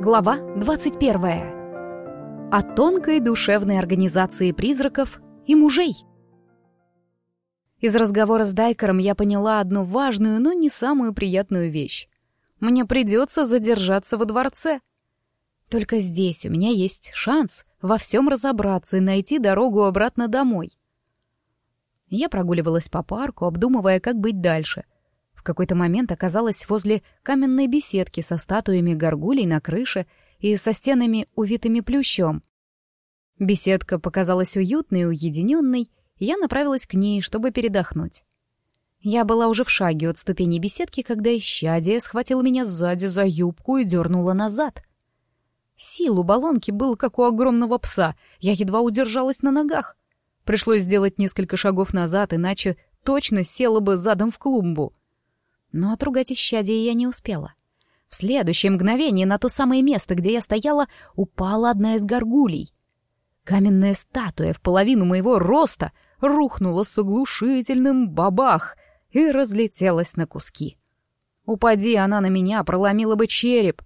Глава 21. О тонкой душевной организации призраков и мужей. Из разговора с Дайкером я поняла одну важную, но не самую приятную вещь. Мне придется задержаться во дворце. Только здесь у меня есть шанс во всем разобраться и найти дорогу обратно домой. Я прогуливалась по парку, обдумывая, как быть дальше — в какой-то момент оказалась возле каменной беседки со статуями горгулей на крыше и со стенами, увитыми плющом. Беседка показалась уютной и уединенной, и я направилась к ней, чтобы передохнуть. Я была уже в шаге от ступени беседки, когда исчадие схватило меня сзади за юбку и дернуло назад. Сил у баллонки был, как у огромного пса, я едва удержалась на ногах. Пришлось сделать несколько шагов назад, иначе точно села бы задом в клумбу. Но отругать исчадие я не успела. В следующее мгновение на то самое место, где я стояла, упала одна из горгулей. Каменная статуя в половину моего роста рухнула с оглушительным бабах и разлетелась на куски. Упади она на меня, проломила бы череп.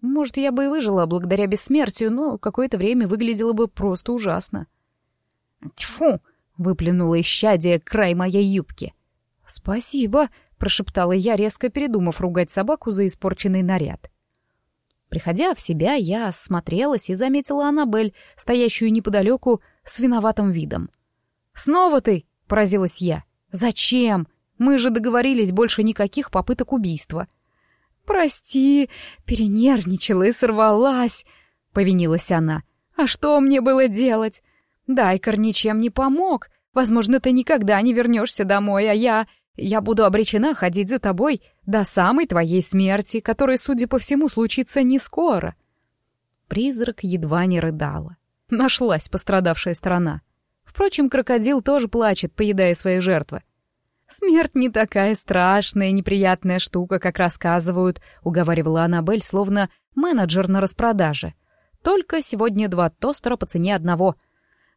Может, я бы и выжила благодаря бессмертию, но какое-то время выглядела бы просто ужасно. «Тьфу!» — выплюнула исчадие край моей юбки. «Спасибо!» Прошептала я, резко передумав ругать собаку за испорченный наряд. Приходя в себя, я осмотрелась и заметила Аннабель, стоящую неподалеку с виноватым видом. «Снова ты?» — поразилась я. «Зачем? Мы же договорились больше никаких попыток убийства». «Прости, перенервничала и сорвалась», — повинилась она. «А что мне было делать? Дайкер ничем не помог. Возможно, ты никогда не вернешься домой, а я я буду обречена ходить за тобой до самой твоей смерти, которая, судя по всему, случится не скоро. Призрак едва не рыдала. Нашлась пострадавшая сторона. Впрочем, крокодил тоже плачет, поедая свои жертвы. «Смерть не такая страшная и неприятная штука, как рассказывают», — уговаривала Аннабель, словно менеджер на распродаже. «Только сегодня два тостера по цене одного.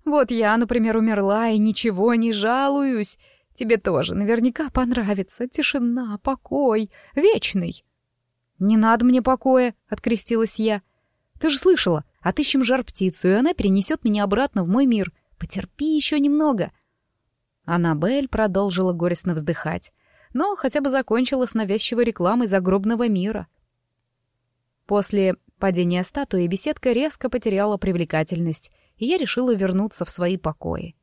Вот я, например, умерла и ничего не жалуюсь. Тебе тоже наверняка понравится. Тишина, покой, вечный. Не надо мне покоя, открестилась я. Ты же слышала, отыщем жар-птицу, и она перенесет меня обратно в мой мир. Потерпи еще немного. Аннабель продолжила горестно вздыхать, но хотя бы закончила с навязчивой рекламой загробного мира. После падения статуи беседка резко потеряла привлекательность, и я решила вернуться в свои покои.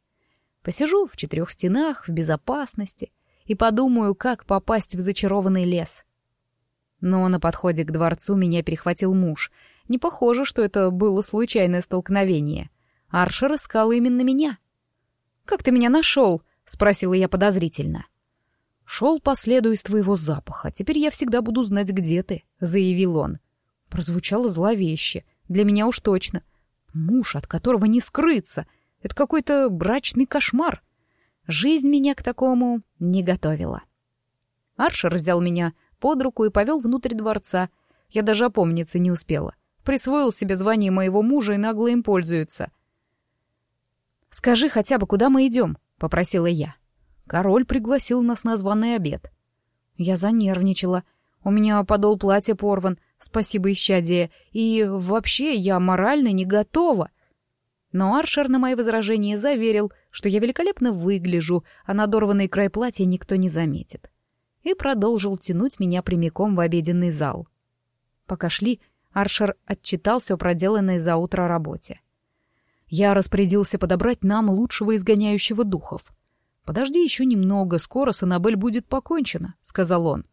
Посижу в четырех стенах, в безопасности, и подумаю, как попасть в зачарованный лес. Но на подходе к дворцу меня перехватил муж. Не похоже, что это было случайное столкновение. Аршер искал именно меня. «Как ты меня нашел?» — спросила я подозрительно. «Шел по следу из твоего запаха. Теперь я всегда буду знать, где ты», — заявил он. Прозвучало зловеще. Для меня уж точно. Муж, от которого не скрыться — это какой-то брачный кошмар. Жизнь меня к такому не готовила. Аршер взял меня под руку и повел внутрь дворца. Я даже опомниться не успела. Присвоил себе звание моего мужа и нагло им пользуется. «Скажи хотя бы, куда мы идем?» — попросила я. Король пригласил нас на званый обед. Я занервничала. У меня подол платья порван, спасибо исчадие, и вообще я морально не готова — но Аршер на мои возражения заверил, что я великолепно выгляжу, а надорванный край платья никто не заметит. И продолжил тянуть меня прямиком в обеденный зал. Пока шли, Аршер отчитался о проделанной за утро работе. Я распорядился подобрать нам лучшего изгоняющего духов. «Подожди еще немного, скоро с будет покончено», — сказал он.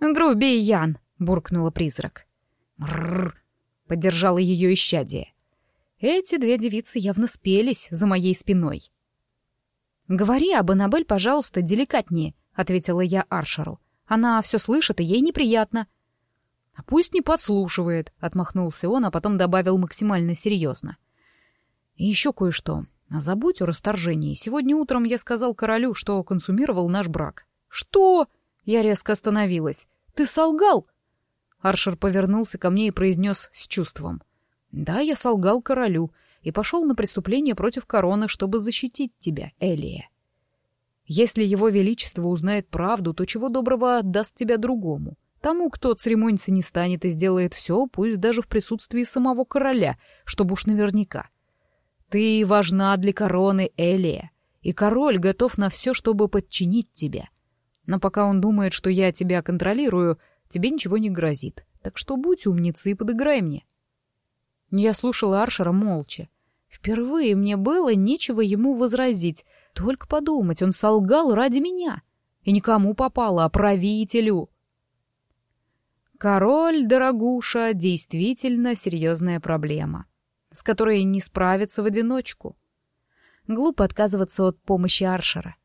«Грубиян!» — буркнула призрак. «Мрррр!» — поддержала ее исчадие. Эти две девицы явно спелись за моей спиной. «Говори об Аннабель, пожалуйста, деликатнее», — ответила я Аршеру. «Она все слышит, и ей неприятно». «А пусть не подслушивает», — отмахнулся он, а потом добавил максимально серьезно. «И еще кое-что. Забудь о расторжении. Сегодня утром я сказал королю, что консумировал наш брак». «Что?» — я резко остановилась. «Ты солгал?» Аршер повернулся ко мне и произнес с чувством. Да, я солгал королю и пошел на преступление против короны, чтобы защитить тебя, Элия. Если его величество узнает правду, то чего доброго отдаст тебя другому. Тому, кто церемониться не станет и сделает все, пусть даже в присутствии самого короля, чтобы уж наверняка. Ты важна для короны Элия, и король готов на все, чтобы подчинить тебя. Но пока он думает, что я тебя контролирую, тебе ничего не грозит. Так что будь умницей и подыграй мне. Я слушала Аршера молча. Впервые мне было нечего ему возразить. Только подумать, он солгал ради меня. И никому попало, а правителю. Король, дорогуша, действительно серьезная проблема, с которой не справиться в одиночку. Глупо отказываться от помощи Аршера.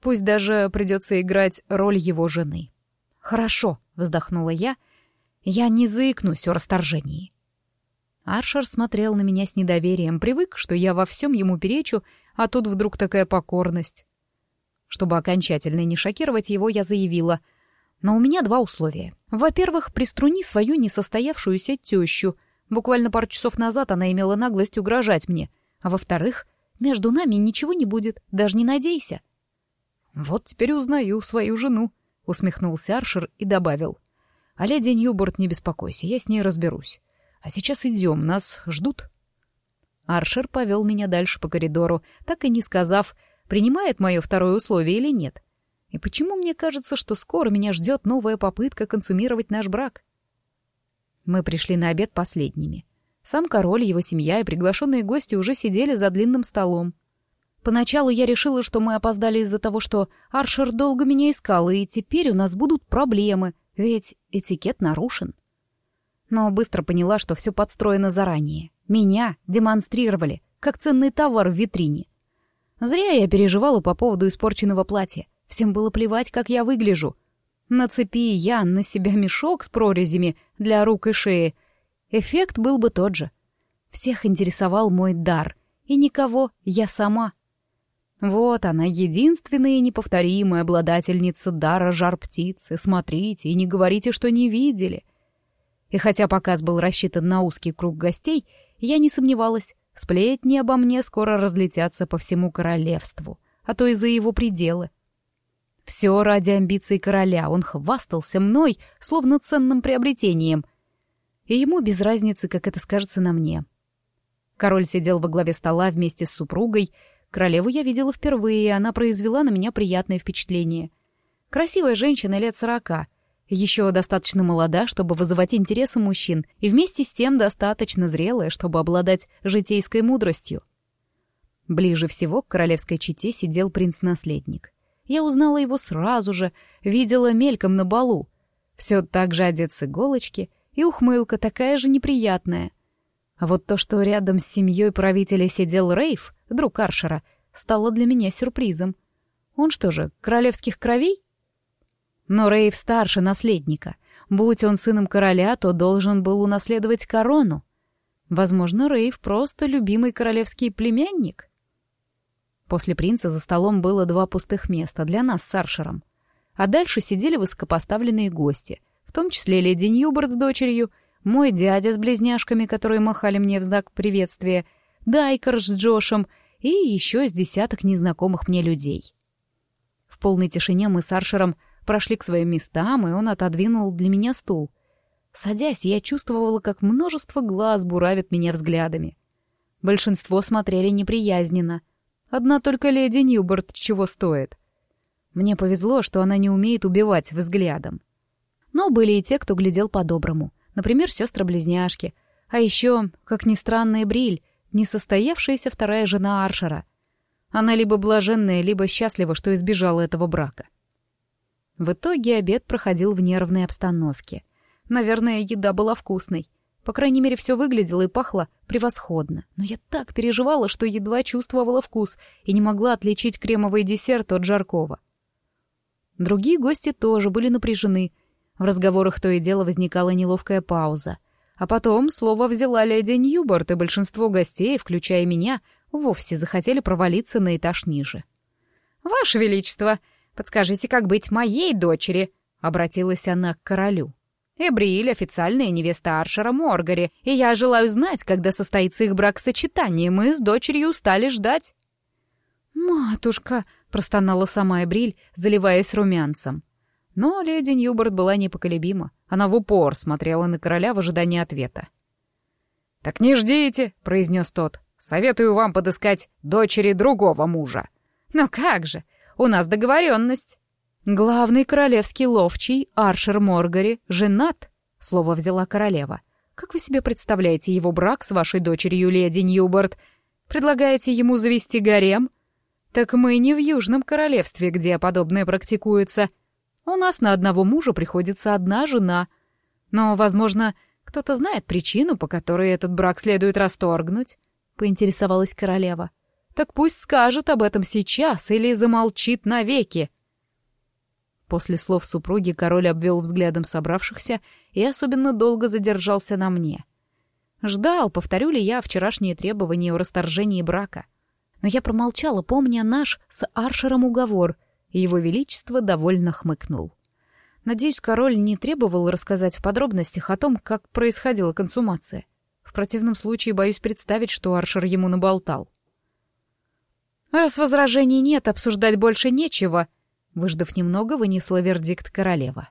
Пусть даже придется играть роль его жены. «Хорошо», — вздохнула я, — «я не заикнусь о расторжении». Аршер смотрел на меня с недоверием, привык, что я во всем ему перечу, а тут вдруг такая покорность. Чтобы окончательно не шокировать его, я заявила. «Но у меня два условия. Во-первых, приструни свою несостоявшуюся тещу. Буквально пару часов назад она имела наглость угрожать мне. А во-вторых, между нами ничего не будет, даже не надейся. «Вот теперь узнаю свою жену», — усмехнулся Аршер и добавил. «А леди Ньюборд, не беспокойся, я с ней разберусь. А сейчас идем, нас ждут». Аршер повел меня дальше по коридору, так и не сказав, принимает мое второе условие или нет. И почему мне кажется, что скоро меня ждет новая попытка консумировать наш брак? Мы пришли на обед последними. Сам король, его семья и приглашенные гости уже сидели за длинным столом. Поначалу я решила, что мы опоздали из-за того, что Аршер долго меня искал, и теперь у нас будут проблемы, ведь этикет нарушен. Но быстро поняла, что все подстроено заранее. Меня демонстрировали, как ценный товар в витрине. Зря я переживала по поводу испорченного платья. Всем было плевать, как я выгляжу. Нацепи я на себя мешок с прорезями для рук и шеи. Эффект был бы тот же. Всех интересовал мой дар, и никого я сама. Вот она, единственная и неповторимая обладательница дара жар-птицы. Смотрите и не говорите, что не видели. И хотя показ был рассчитан на узкий круг гостей, я не сомневалась, сплетни обо мне скоро разлетятся по всему королевству, а то и за его пределы. Все ради амбиций короля, он хвастался мной, словно ценным приобретением. И ему без разницы, как это скажется на мне. Король сидел во главе стола вместе с супругой, Королеву я видела впервые, и она произвела на меня приятное впечатление. Красивая женщина лет сорока, еще достаточно молода, чтобы вызывать интерес у мужчин, и вместе с тем достаточно зрелая, чтобы обладать житейской мудростью. Ближе всего к королевской чете сидел принц-наследник. Я узнала его сразу же, видела мельком на балу. Все так же одет с иголочки, и ухмылка такая же неприятная. А вот то, что рядом с семьей правителя сидел Рейв, друг Аршера, стало для меня сюрпризом. Он что же, королевских кровей? Но Рейв старше наследника. Будь он сыном короля, то должен был унаследовать корону. Возможно, Рейв просто любимый королевский племянник. После принца за столом было два пустых места для нас с Аршером. А дальше сидели высокопоставленные гости, в том числе леди Ньюборд с дочерью, мой дядя с близняшками, которые махали мне в знак приветствия, Дайкер с Джошем и еще с десяток незнакомых мне людей. В полной тишине мы с Аршером прошли к своим местам, и он отодвинул для меня стул. Садясь, я чувствовала, как множество глаз буравит меня взглядами. Большинство смотрели неприязненно. Одна только леди Ньюборд чего стоит. Мне повезло, что она не умеет убивать взглядом. Но были и те, кто глядел по-доброму. Например, сестры-близняшки. А еще, как ни странно, Бриль, несостоявшаяся вторая жена Аршера. Она либо блаженная, либо счастлива, что избежала этого брака. В итоге обед проходил в нервной обстановке. Наверное, еда была вкусной. По крайней мере, все выглядело и пахло превосходно. Но я так переживала, что едва чувствовала вкус и не могла отличить кремовый десерт от жаркого. Другие гости тоже были напряжены. В разговорах то и дело возникала неловкая пауза — а потом слово взяла леди Ньюборд, и большинство гостей, включая меня, вовсе захотели провалиться на этаж ниже. «Ваше Величество, подскажите, как быть моей дочери?» — обратилась она к королю. «Эбрииль — официальная невеста Аршера Моргари, и я желаю знать, когда состоится их бракосочетание. Мы с дочерью устали ждать». «Матушка!» — простонала сама Эбриль, заливаясь румянцем. Но леди Ньюборд была непоколебима. Она в упор смотрела на короля в ожидании ответа. «Так не ждите», — произнес тот. «Советую вам подыскать дочери другого мужа». «Но как же? У нас договоренность». «Главный королевский ловчий, Аршер Моргари, женат», — слово взяла королева. «Как вы себе представляете его брак с вашей дочерью леди Ньюборд? Предлагаете ему завести гарем? Так мы не в Южном королевстве, где подобное практикуется. У нас на одного мужа приходится одна жена. Но, возможно, кто-то знает причину, по которой этот брак следует расторгнуть?» — поинтересовалась королева. «Так пусть скажет об этом сейчас или замолчит навеки». После слов супруги король обвел взглядом собравшихся и особенно долго задержался на мне. Ждал, повторю ли я вчерашние требования о расторжении брака. Но я промолчала, помня наш с Аршером уговор, и его величество довольно хмыкнул. Надеюсь, король не требовал рассказать в подробностях о том, как происходила консумация. В противном случае боюсь представить, что Аршер ему наболтал. «Раз возражений нет, обсуждать больше нечего», Выждав немного, вынесла вердикт королева.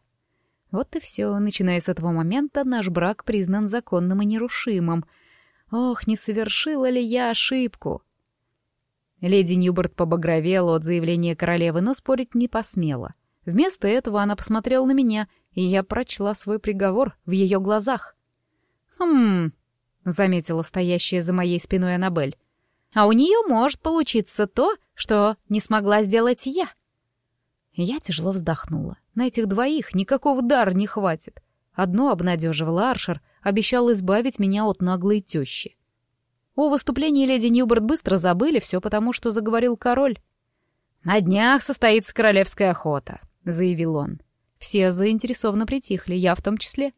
Вот и все. Начиная с этого момента, наш брак признан законным и нерушимым. Ох, не совершила ли я ошибку? Леди Ньюборд побагровела от заявления королевы, но спорить не посмела. Вместо этого она посмотрела на меня, и я прочла свой приговор в ее глазах. «Хм...» — заметила стоящая за моей спиной Аннабель. «А у нее может получиться то, что не смогла сделать я». Я тяжело вздохнула. На этих двоих никакого дара не хватит. Одно обнадеживал Аршер, обещал избавить меня от наглой тещи. О выступлении леди Ньюборд быстро забыли, все потому, что заговорил король. «На днях состоится королевская охота», — заявил он. Все заинтересованно притихли, я в том числе.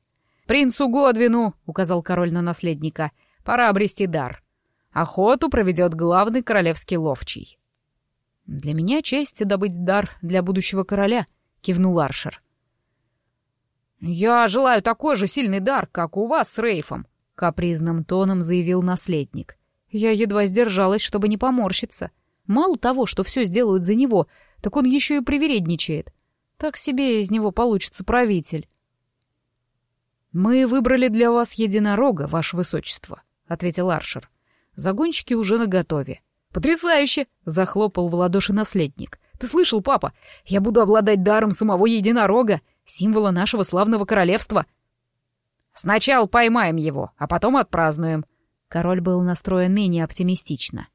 «Принцу Годвину», — указал король на наследника, — «пора обрести дар. Охоту проведет главный королевский ловчий». «Для меня честь добыть дар для будущего короля», — кивнул Аршер. «Я желаю такой же сильный дар, как у вас с Рейфом», — капризным тоном заявил наследник. Я едва сдержалась, чтобы не поморщиться. Мало того, что все сделают за него, так он еще и привередничает. Так себе из него получится правитель. «Мы выбрали для вас единорога, ваше высочество», — ответил Аршер. «Загонщики уже наготове. «Потрясающе!» — захлопал в ладоши наследник. «Ты слышал, папа? Я буду обладать даром самого единорога, символа нашего славного королевства». «Сначала поймаем его, а потом отпразднуем». Король был настроен менее оптимистично.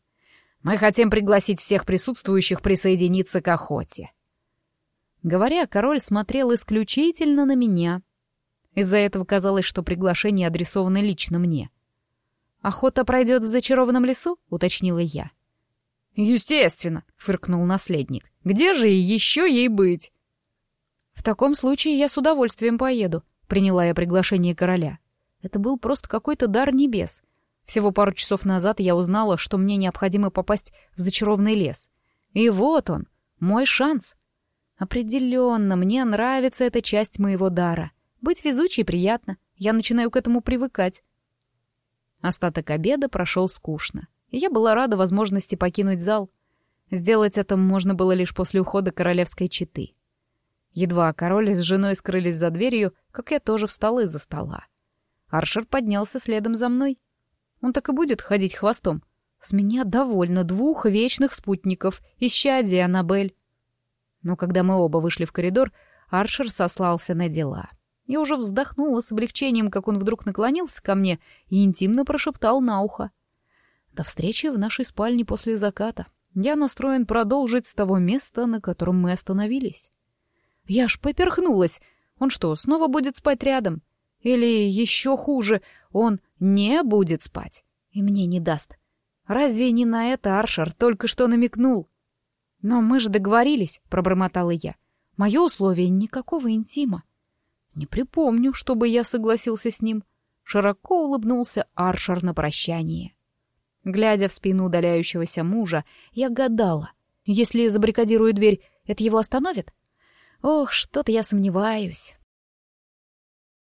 «Мы хотим пригласить всех присутствующих присоединиться к охоте». Говоря, король смотрел исключительно на меня. Из-за этого казалось, что приглашение адресовано лично мне. «Охота пройдет в зачарованном лесу?» — уточнила я. «Естественно», — фыркнул наследник. «Где же еще ей быть?» «В таком случае я с удовольствием поеду», — приняла я приглашение короля. Это был просто какой-то дар небес. Всего пару часов назад я узнала, что мне необходимо попасть в зачарованный лес. И вот он, мой шанс. Определенно, мне нравится эта часть моего дара. Быть везучей приятно. Я начинаю к этому привыкать. Остаток обеда прошел скучно и я была рада возможности покинуть зал. Сделать это можно было лишь после ухода королевской четы. Едва король с женой скрылись за дверью, как я тоже встала из-за стола. Аршер поднялся следом за мной. Он так и будет ходить хвостом. С меня довольно двух вечных спутников, исчадие Аннабель. Но когда мы оба вышли в коридор, Аршер сослался на дела. Я уже вздохнула с облегчением, как он вдруг наклонился ко мне и интимно прошептал на ухо. До встречи в нашей спальне после заката. Я настроен продолжить с того места, на котором мы остановились. Я ж поперхнулась. Он что, снова будет спать рядом? Или еще хуже, он не будет спать и мне не даст. Разве не на это Аршер только что намекнул? Но мы же договорились, пробормотала я. Мое условие — никакого интима. Не припомню, чтобы я согласился с ним. Широко улыбнулся Аршер на прощание. Глядя в спину удаляющегося мужа, я гадала, если забаррикадирую дверь, это его остановит? Ох, что-то я сомневаюсь.